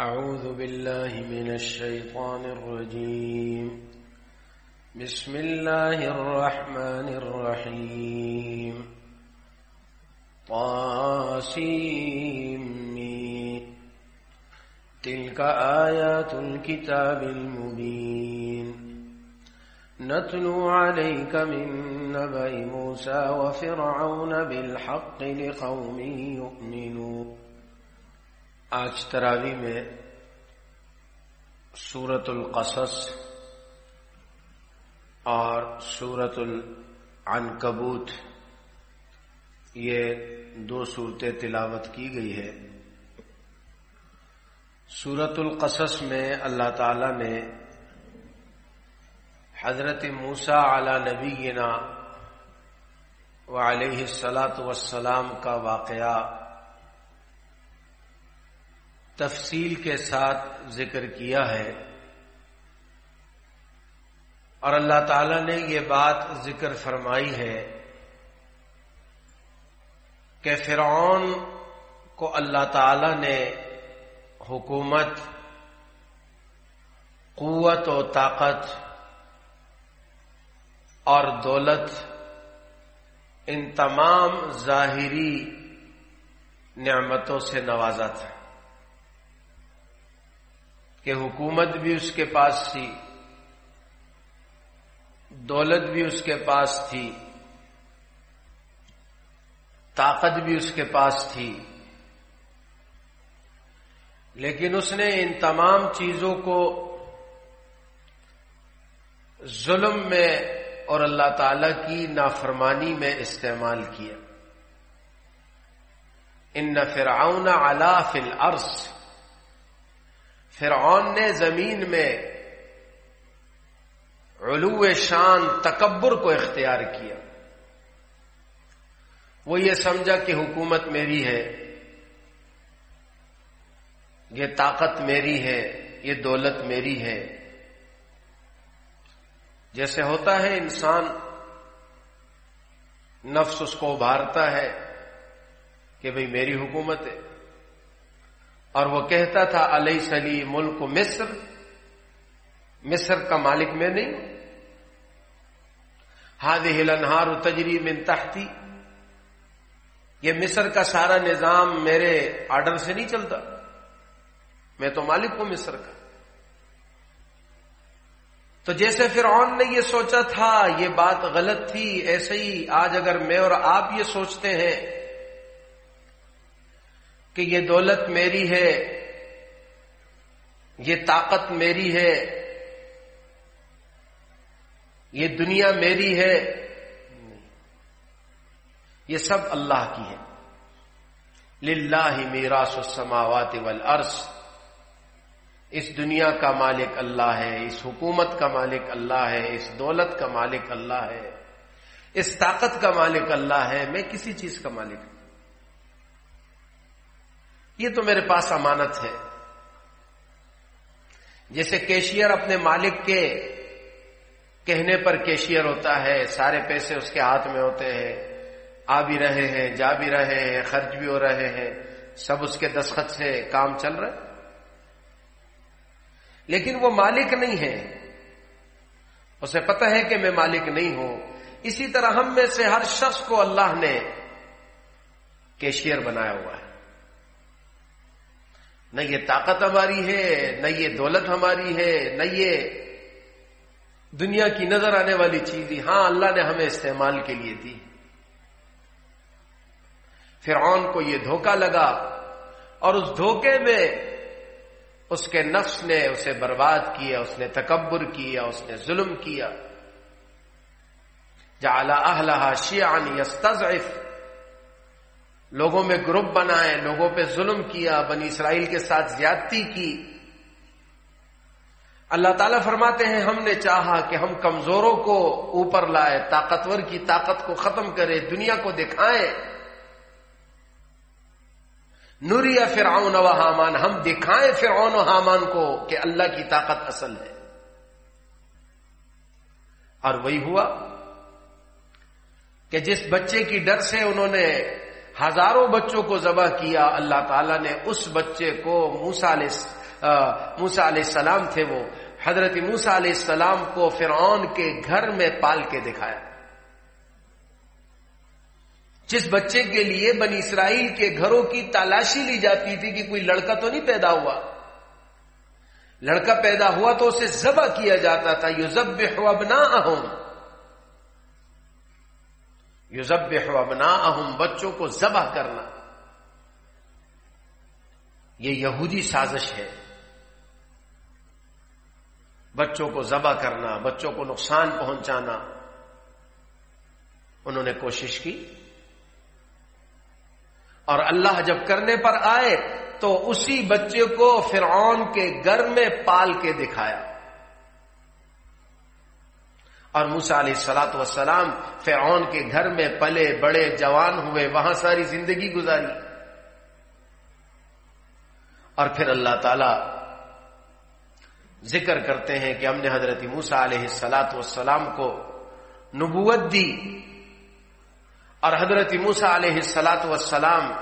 أعوذ بالله من الشيطان الرجيم. بسم الله الرحمن الرحيم. طاسيم تلك آيات الكتاب المبين. نتلو عليك من نبأ موسى وفرعون بالحق لقوم يؤمنون. آج تراوی میں سورت القصص اور سورت العنکبوت، یہ دو صورتیں تلاوت کی گئی ہے سورت القصص میں اللہ تعالی نے حضرت موسا اعلی نبینا و علیہ السلاۃ وسلام کا واقعہ تفصیل کے ساتھ ذکر کیا ہے اور اللہ تعالی نے یہ بات ذکر فرمائی ہے کہ فرعون کو اللہ تعالی نے حکومت، قوت و طاقت اور دولت ان تمام ظاہری نعمتوں سے نوازا تھا۔ کہ حکومت بھی اس کے پاس تھی، دولت بھی اس کے پاس تھی، طاقت بھی اس کے پاس تھی۔ لیکن اس نے ان تمام چیزوں کو ظلم میں اور اللہ تعالی کی نافرمانی میں استعمال کیا۔ ان فرعون علا فی الارض۔ فرعون نے زمین میں علو شان تکبر کو اختیار کیا۔ وہ یہ سمجھا کہ حکومت میری ہے، یہ طاقت میری ہے، یہ دولت میری ہے۔ جیسے ہوتا ہے انسان نفس اس کو ابھارتا ہے کہ بھئی میری حکومت ہے۔ اور وہ کہتا تھا علیہ سلی ملک مصر؟ مصر کا مالک میں نہیں ہاد ہلنہار تجری من تحتی. یہ مصر کا سارا نظام میرے آرڈر سے نہیں چلتا. میں تو مالک ہوں مصر کا. تو جیسے فرعون نے یہ سوچا تھا، یہ بات غلط تھی. ایسے ہی آج اگر میں اور آپ یہ سوچتے ہیں کہ یہ دولت میری ہے، یہ طاقت میری ہے، یہ دنیا میری ہے، یہ سب اللہ کی ہے۔ للہ ہی میراث السماوات والارض، اس دنیا کا مالک اللہ ہے، اس حکومت کا مالک اللہ ہے، اس دولت کا مالک اللہ ہے، اس طاقت کا مالک اللہ ہے، میں کسی چیز کا مالک ہوں۔ یہ تو میرے پاس امانت ہے۔ جیسے کیشیئر اپنے مالک کے کہنے پر کیشیئر ہوتا ہے، سارے پیسے اس کے ہاتھ میں ہوتے ہیں۔ آ بھی رہے ہیں، جا بھی رہے ہیں، خرچ بھی ہو رہے ہیں۔ سب اس کے دستخط سے کام چل رہا ہے۔ لیکن وہ مالک نہیں ہے۔ اسے پتہ ہے کہ میں مالک نہیں ہوں۔ اسی طرح ہم میں سے ہر شخص کو اللہ نے کیشیئر بنایا ہوا ہے۔ نہ یہ طاقت ہماری ہے، نہ یہ دولت ہماری ہے، نہ یہ دنیا کی نظر آنے والی چیز ہاں اللہ نے ہمیں استعمال کے لیے دی۔ فرعون کو یہ دھوکہ لگا اور اس دھوکے میں اس کے نفس نے اسے برباد کیا، اس نے تکبر کیا، اس نے ظلم کیا۔ جعل اہلہا شیعن یستضعف۔ لوگوں میں گروپ بنائے، لوگوں پہ ظلم کیا، بنی اسرائیل کے ساتھ زیادتی کی۔ اللہ تعالیٰ فرماتے ہیں، ہم نے چاہا کہ ہم کمزوروں کو اوپر لائے، طاقتور کی طاقت کو ختم کرے، دنیا کو دکھائیں نوریا فرعون و حامان، ہم دکھائیں فرعون و حامان کو کہ اللہ کی طاقت اصل ہے۔ اور وہی ہوا کہ جس بچے کی ڈر سے انہوں نے ہزاروں بچوں کو ذبح کیا، اللہ تعالیٰ نے اس بچے کو موسا موسا علیہ السلام تھے وہ۔ حضرت موسا علیہ السلام کو فرعون کے گھر میں پال کے دکھایا۔ جس بچے کے لیے بنی اسرائیل کے گھروں کی تلاشی لی جاتی تھی کہ کوئی لڑکا تو نہیں پیدا ہوا۔ لڑکا پیدا ہوا تو اسے ذبح کیا جاتا تھا۔ یو ضب ابنا اہم یو ابنا اہم بچوں کو ذبح کرنا۔ یہ یہودی سازش ہے۔ بچوں کو ذبح کرنا، بچوں کو نقصان پہنچانا۔ انہوں نے کوشش کی۔ اور اللہ جب کرنے پر آئے تو اسی بچے کو فرعون کے گھر میں پال کے دکھایا۔ اور موسا علیہ سلاۃ وسلام فرعون کے گھر میں پلے بڑے جوان ہوئے، وہاں ساری زندگی گزاری۔ اور پھر اللہ تعالی ذکر کرتے ہیں کہ ہم نے حضرت موسا علیہ سلاۃ وسلام کو نبوت دی۔ اور حضرت موسا علیہ سلاۃ وسلام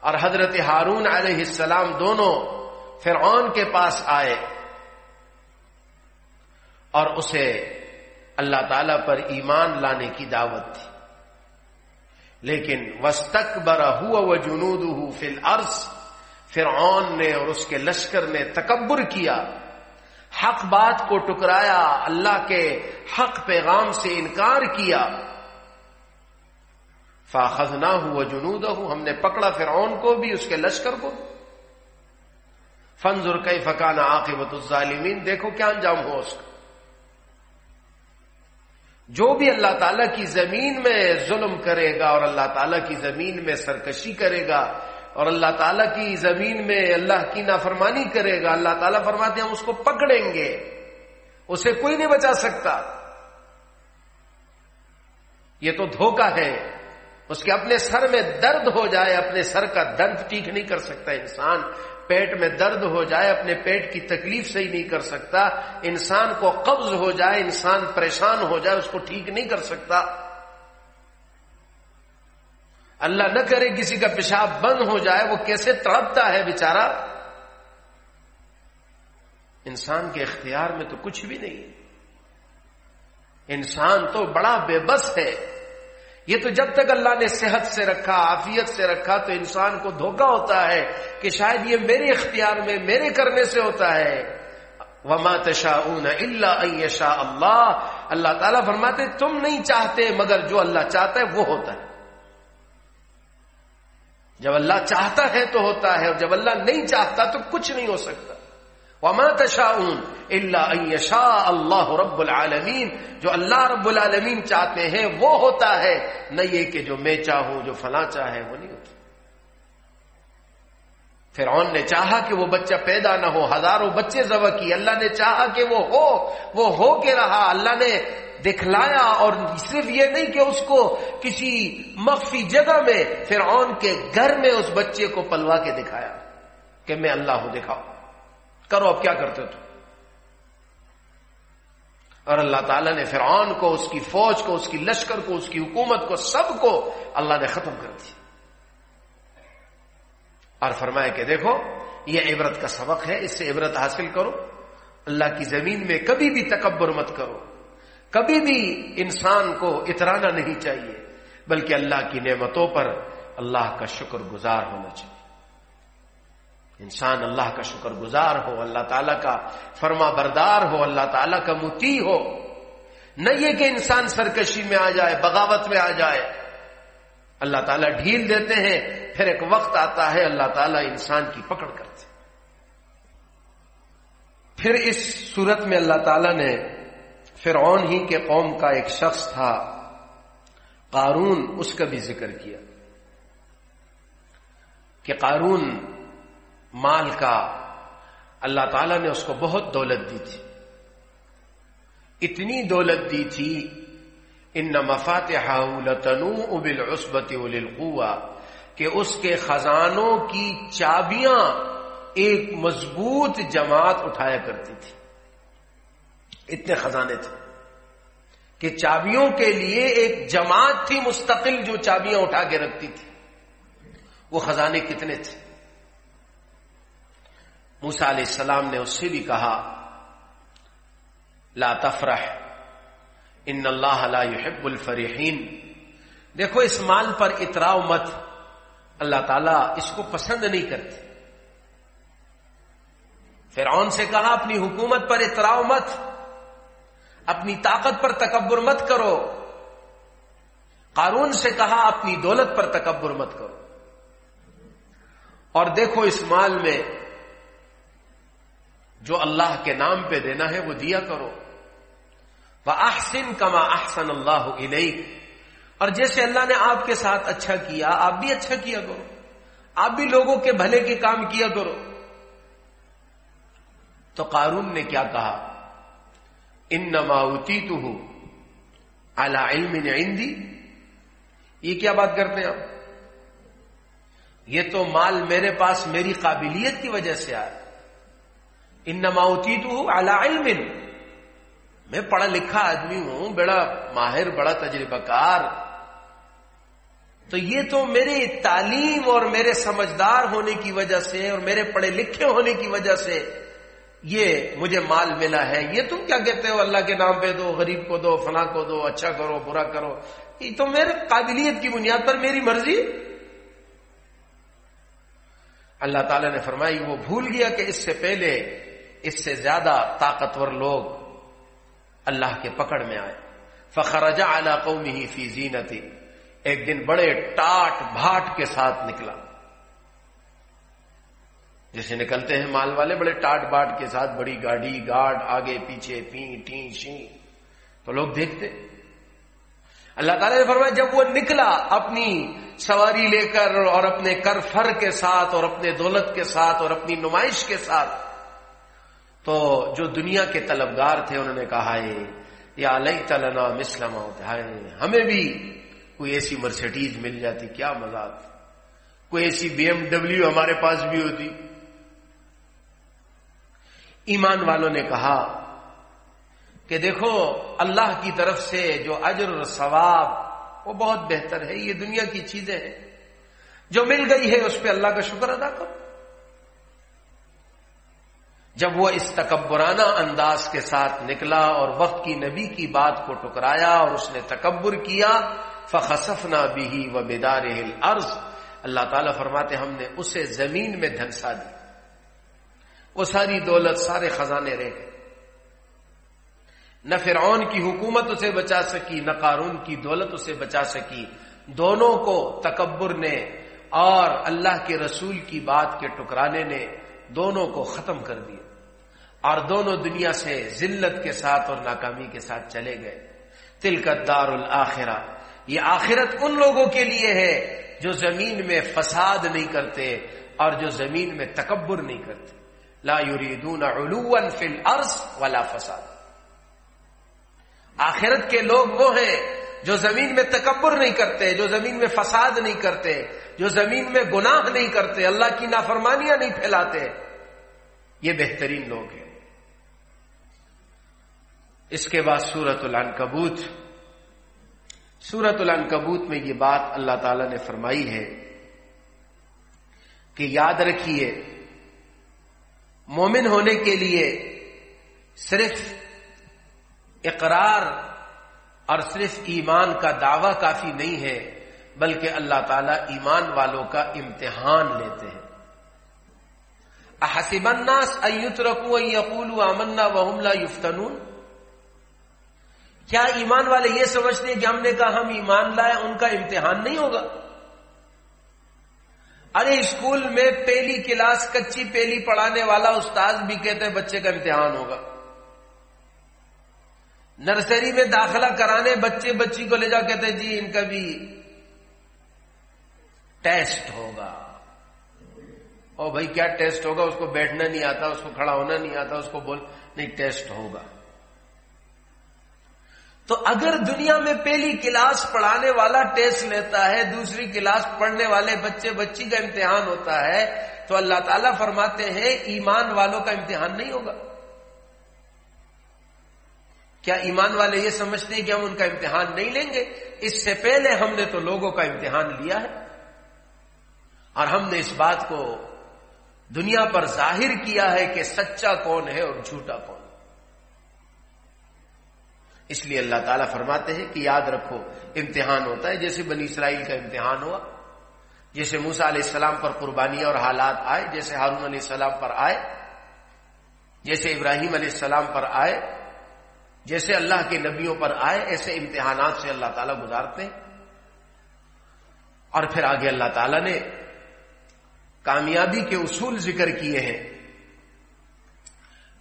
اور حضرت ہارون علیہ السلام دونوں فرعون کے پاس آئے اور اسے اللہ تعالی پر ایمان لانے کی دعوت تھی۔ لیکن وسطک برا ہوا و جنود ہو فل عرض فرعون نے اور اس کے لشکر نے تکبر کیا۔ حق بات کو ٹکرایا، اللہ کے حق پیغام سے انکار کیا۔ فاخذ نہ ہو جنود ہم نے پکڑا فرعون کو بھی، اس کے لشکر کو۔ فنزر کئی فکانا عاقبت الظالمین دیکھو کیا انجام ہو اس کا۔ جو بھی اللہ تعالیٰ کی زمین میں ظلم کرے گا اور اللہ تعالیٰ کی زمین میں سرکشی کرے گا اور اللہ تعالیٰ کی زمین میں اللہ کی نافرمانی کرے گا، اللہ تعالیٰ فرماتے ہیں ہم اس کو پکڑیں گے، اسے کوئی نہیں بچا سکتا۔ یہ تو دھوکہ ہے، اس کے اپنے سر میں درد ہو جائے، اپنے سر کا درد ٹھیک نہیں کر سکتا انسان۔ پیٹ میں درد ہو جائے، اپنے پیٹ کی تکلیف صحیح نہیں کر سکتا، انسان کو قبض ہو جائے، انسان پریشان ہو جائے، اس کو ٹھیک نہیں کر سکتا۔ اللہ نہ کرے کسی کا پیشاب بند ہو جائے، وہ کیسے تڑپتا ہے بیچارہ؟ انسان کے اختیار میں تو کچھ بھی نہیں۔ انسان تو بڑا بے بس ہے۔ یہ تو جب تک اللہ نے صحت سے رکھا، عافیت سے رکھا، تو انسان کو دھوکا ہوتا ہے کہ شاید یہ میرے اختیار میں، میرے کرنے سے ہوتا ہے۔ وما تشاؤون الا ان اللہ اللہ تعالیٰ فرماتے، تم نہیں چاہتے، مگر جو اللہ چاہتا ہے، وہ ہوتا ہے۔ جب اللہ چاہتا ہے تو ہوتا ہے، اور جب اللہ نہیں چاہتا تو کچھ نہیں ہو سکتا۔ وما تشاؤون الا ان اللہ رب العالمین جو اللہ رب العالمین چاہتے ہیں، وہ ہوتا ہے، نہ یہ کہ جو میں چاہوں، جو فلاں چاہے، وہ نہیں ہوتا۔ فرعون نے چاہا کہ وہ بچہ پیدا نہ ہو، ہزاروں بچے ذبح کی اللہ نے چاہا کہ وہ ہو وہ ہو کے رہا۔ اللہ نے دکھلایا اور صرف یہ نہیں کہ اس کو کسی مخفی جگہ میں، فرعون کے گھر میں اس بچے کو پلوا کے دکھایا کہ میں اللہ ہوں، دکھاؤ۔ کرو، اب کیا کرتے تو اور اللہ تعالیٰ نے فرعون کو، اس کی فوج کو، اس کی لشکر کو، اس کی حکومت کو، سب کو اللہ نے ختم کر دی اور فرمایا کہ دیکھو، یہ عبرت کا سبق ہے، اس سے عبرت حاصل کرو۔ اللہ کی زمین میں کبھی بھی تکبر مت کرو۔ کبھی بھی انسان کو اترانا نہیں چاہیے، بلکہ اللہ کی نعمتوں پر اللہ کا شکر گزار ہونا چاہیے۔ انسان اللہ کا شکر گزار ہو، اللہ تعالیٰ کا فرما بردار ہو، اللہ تعالیٰ کا متی ہو۔ نہ یہ کہ انسان سرکشی میں آ جائے، بغاوت میں آ جائے۔ اللہ تعالیٰ ڈھیل دیتے ہیں، پھر ایک وقت آتا ہے اللہ تعالیٰ انسان کی پکڑ کرتے۔ پھر اس صورت میں اللہ تعالیٰ نے فرعون ہی کے قوم کا ایک شخص تھا، قارون، اس کا بھی ذکر کیا۔ کہ قارون مال کا اللہ تعالی نے اس کو بہت دولت دی تھی۔ اتنی دولت دی تھی، ان مفات لتنو ابل عصبت کہ اس کے خزانوں کی چابیاں ایک مضبوط جماعت اٹھایا کرتی تھی۔ اتنے خزانے تھے کہ چابیوں کے لیے ایک جماعت تھی مستقل جو چابیاں اٹھا کے رکھتی تھی۔ وہ خزانے کتنے تھے؟ موسا علیہ السلام نے اس سے بھی کہا، لا تفرح، ان اللہ لا يحب الفرحین. دیکھو، اس مال پر اتراؤ مت، اللہ تعالیٰ اس کو پسند نہیں کرتے۔ فرعون سے کہا، اپنی حکومت پر اتراؤ مت، اپنی طاقت پر تکبر مت کرو۔ قارون سے کہا، اپنی دولت پر تکبر مت کرو۔ اور دیکھو، اس مال میں جو اللہ کے نام پہ دینا ہے وہ دیا کرو۔ وہ احسن کما احسن اللہ علیہ اور جیسے اللہ نے آپ کے ساتھ اچھا کیا، آپ بھی اچھا کیا کرو۔ آپ بھی لوگوں کے بھلے کے کام کیا کرو۔ تو قارون نے کیا کہا؟ ان نماوتی تو ہوں اعلی علم عندی یہ کیا بات کرتے ہیں آپ؟ یہ تو مال میرے پاس میری قابلیت کی وجہ سے آیا۔ ان نماوتی تو اعلی علم. میں پڑھا لکھا آدمی ہوں، بڑا ماہر، بڑا تجربہ کار تو یہ تو میری تعلیم اور میرے سمجھدار ہونے کی وجہ سے اور میرے پڑھے لکھے ہونے کی وجہ سے یہ مجھے مال ملا ہے۔ یہ تم کیا کہتے ہو؟ اللہ کے نام پہ دو، غریب کو دو، فلاں کو دو اچھا کرو، برا کرو۔ یہ تو میرے قابلیت کی بنیاد پر میری مرضی۔ اللہ تعالی نے فرمائی وہ بھول گیا کہ اس سے پہلے اس سے زیادہ طاقتور لوگ اللہ کے پکڑ میں آئے۔ فخرجا اعلی قومی ہی فی زینتی۔ ایک دن بڑے ٹاٹ بھاٹ کے ساتھ نکلا۔ جیسے نکلتے ہیں مال والے، بڑے ٹاٹ باٹ کے ساتھ بڑی گاڑی گارڈ آگے پیچھے، پی، ٹی، شی۔ تو لوگ دیکھتے۔ اللہ تعالیٰ نے فرمایا، جب وہ نکلا اپنی سواری لے کر اور اپنے کر فر کے ساتھ اور اپنے دولت کے ساتھ اور اپنی نمائش کے ساتھ تو جو دنیا کے طلبگار تھے انہوں نے کہا یا علیہ تلنا مسلم ہمیں بھی کوئی ایسی مرسیڈیز مل جاتی، کیا مزہ کوئی ایسی بی ایم ڈبلو ہمارے پاس بھی ہوتی۔ ایمان والوں نے کہا کہ دیکھو، اللہ کی طرف سے جو اجر و ثواب، وہ بہت بہتر ہے، یہ دنیا کی چیزیں ہیں۔ جو مل گئی ہے، اس پہ اللہ کا شکر ادا کرو۔ جب وہ اس تکبرانہ انداز کے ساتھ نکلا اور وقت کی نبی کی بات کو ٹکرایا اور اس نے تکبر کیا فخصف نہ بھی و بیدار اللہ تعالیٰ فرماتے ہم نے اسے زمین میں دھنسا دی۔ وہ ساری دولت، سارے خزانے رہ گئے۔ نہ فرعون کی حکومت اسے بچا سکی، نہ قارون کی دولت اسے بچا سکی۔ دونوں کو تکبر نے اور اللہ کے رسول کی بات کے ٹکرانے نے دونوں کو ختم کر دیا اور دونوں دنیا سے ذلت کے ساتھ اور ناکامی کے ساتھ چلے گئے۔ تلکت دار الآخرہ یہ آخرت ان لوگوں کے لیے ہے جو زمین میں فساد نہیں کرتے اور جو زمین میں تکبر نہیں کرتے۔ لا يريدون علوا في الارض ولا فساد۔ آخرت کے لوگ وہ ہیں جو زمین میں تکبر نہیں کرتے، جو زمین میں فساد نہیں کرتے، جو زمین میں گناہ نہیں کرتے، اللہ کی نافرمانیاں نہیں پھیلاتے، یہ بہترین لوگ ہیں۔ اس کے بعد سورت العنکبوت۔ سورت العنکبوت میں یہ بات اللہ تعالی نے فرمائی ہے کہ یاد رکھیے، مومن ہونے کے لیے صرف اقرار اور صرف ایمان کا دعوی کافی نہیں ہے، بلکہ اللہ تعالی ایمان والوں کا امتحان لیتے ہیں۔ احسب الناس ایت رکو یقول امنا وحملہ یفتنون؟ کیا ایمان والے یہ سمجھتے ہیں کہ ہم نے کہا ہم ایمان لائے، ان کا امتحان نہیں ہوگا؟ ارے اسکول میں پہلی کلاس کچی پہلی پڑھانے والا استاد بھی کہتے ہیں بچے کا امتحان ہوگا۔ نرسری میں داخلہ کرانے بچے بچی کو لے جا کہتے جی ان کا بھی ٹیسٹ ہوگا۔ او بھائی، کیا ٹیسٹ ہوگا؟ اس کو بیٹھنا نہیں آتا، اس کو کھڑا ہونا نہیں آتا، اس کو بول، نہیں، ٹیسٹ ہوگا۔ تو اگر دنیا میں پہلی کلاس پڑھانے والا ٹیسٹ لیتا ہے، دوسری کلاس پڑھنے والے بچے بچی کا امتحان ہوتا ہے، تو اللہ تعالیٰ فرماتے ہیں، ایمان والوں کا امتحان نہیں ہوگا۔ کیا ایمان والے یہ سمجھتے ہیں کہ ہم ان کا امتحان نہیں لیں گے؟ اس سے پہلے ہم نے تو لوگوں کا امتحان لیا ہے۔ اور ہم نے اس بات کو دنیا پر ظاہر کیا ہے کہ سچا کون ہے اور جھوٹا کون۔ اس لیے اللہ تعالیٰ فرماتے ہیں کہ یاد رکھو، امتحان ہوتا ہے، جیسے بنی اسرائیل کا امتحان ہوا، جیسے موسا علیہ السلام پر قربانی اور حالات آئے، جیسے ہارون علیہ السلام پر آئے، جیسے ابراہیم علیہ السلام پر آئے جیسے اللہ کے نبیوں پر آئے، ایسے امتحانات سے اللہ تعالیٰ گزارتے۔ اور پھر آگے اللہ تعالیٰ نے کامیابی کے اصول ذکر کیے ہیں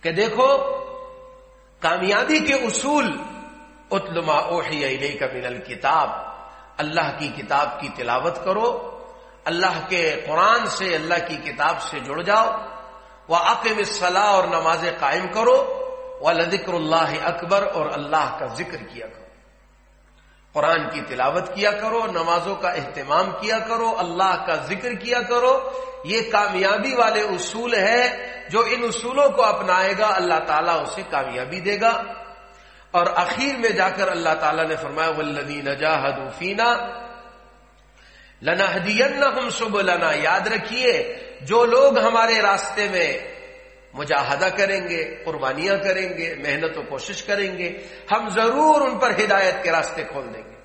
کہ دیکھو، کامیابی کے اصول، اتلما اوہی علیہ کا من الکتاب، اللہ کی کتاب کی تلاوت کرو، اللہ کے قرآن سے، اللہ کی کتاب سے جڑ جاؤ وہ عقم صلاح اور نمازیں قائم کرو۔ وہ اللہ اکبر اور اللہ کا ذکر کیا کرو۔ قرآن کی تلاوت کیا کرو، نمازوں کا اہتمام کیا کرو، اللہ کا ذکر کیا کرو۔ یہ کامیابی والے اصول ہے جو ان اصولوں کو اپنائے گا، اللہ تعالیٰ اسے کامیابی دے گا۔ اور اخیر میں جا کر اللہ تعالیٰ نے فرمایا ولدی نجاہد لنا ہدین ہم سب لنا یاد رکھیے، جو لوگ ہمارے راستے میں مجاہدہ کریں گے، قربانیاں کریں گے، محنت و کوشش کریں گے، ہم ضرور ان پر ہدایت کے راستے کھول دیں گے۔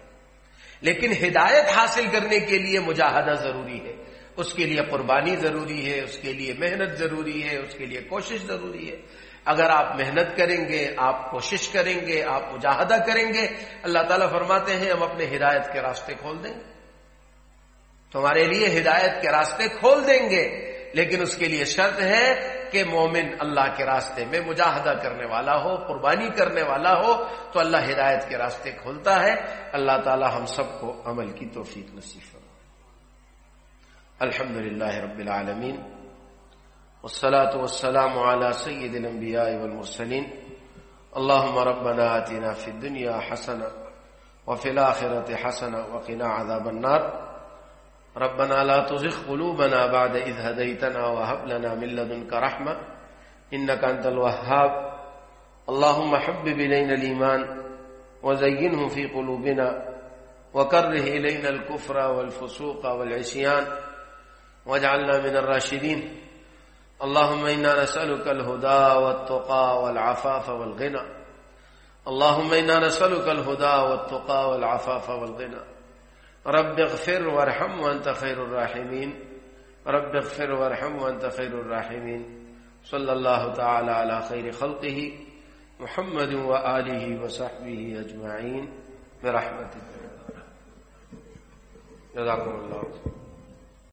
لیکن ہدایت حاصل کرنے کے لیے مجاہدہ ضروری ہے۔ اس کے لیے قربانی ضروری ہے، اس کے لیے محنت ضروری ہے، اس کے لیے کوشش ضروری ہے۔ اگر آپ محنت کریں گے، آپ کوشش کریں گے، آپ مجاہدہ کریں گے، اللہ تعالیٰ فرماتے ہیں، ہم اپنے ہدایت کے راستے کھول دیں۔ گے تمہارے لیے ہدایت کے راستے کھول دیں گے، لیکن اس کے لیے شرط ہے کہ مومن اللہ کے راستے میں مجاہدہ کرنے والا ہو، قربانی کرنے والا ہو، تو اللہ ہدایت کے راستے کھولتا ہے۔ اللہ تعالی ہم سب کو عمل کی توفیق نصیب الحمد للہ رب العالمین، والصلاة والسلام على سيد الانبياء والمرسلين اللهم ربنا آتنا في الدنيا حسنة وفي الآخرة حسنة وقنا عذاب النار۔ ربنا لا تزغ قلوبنا بعد إذ هديتنا وهب لنا من لدنك رحمة إنك أنت الوهاب. اللهم حبب إلينا الإيمان وزينه في قلوبنا وكره إلينا الكفر والفسوق والعصيان واجعلنا من الراشدين. اللهم إنا نسألك الهدى والتقى والعفاف والغنى. اللهم إنا نسألك الهدى والتقى والعفاف والغنى. رب اغفر وارحم وانت خیر الراحمين رب اغفر وارحم وانت خیر الراحمين صلی اللہ تعالی علی خیر خلقه محمد و آلہ وآله وصحبه أجمعين برحمته جزاكم الله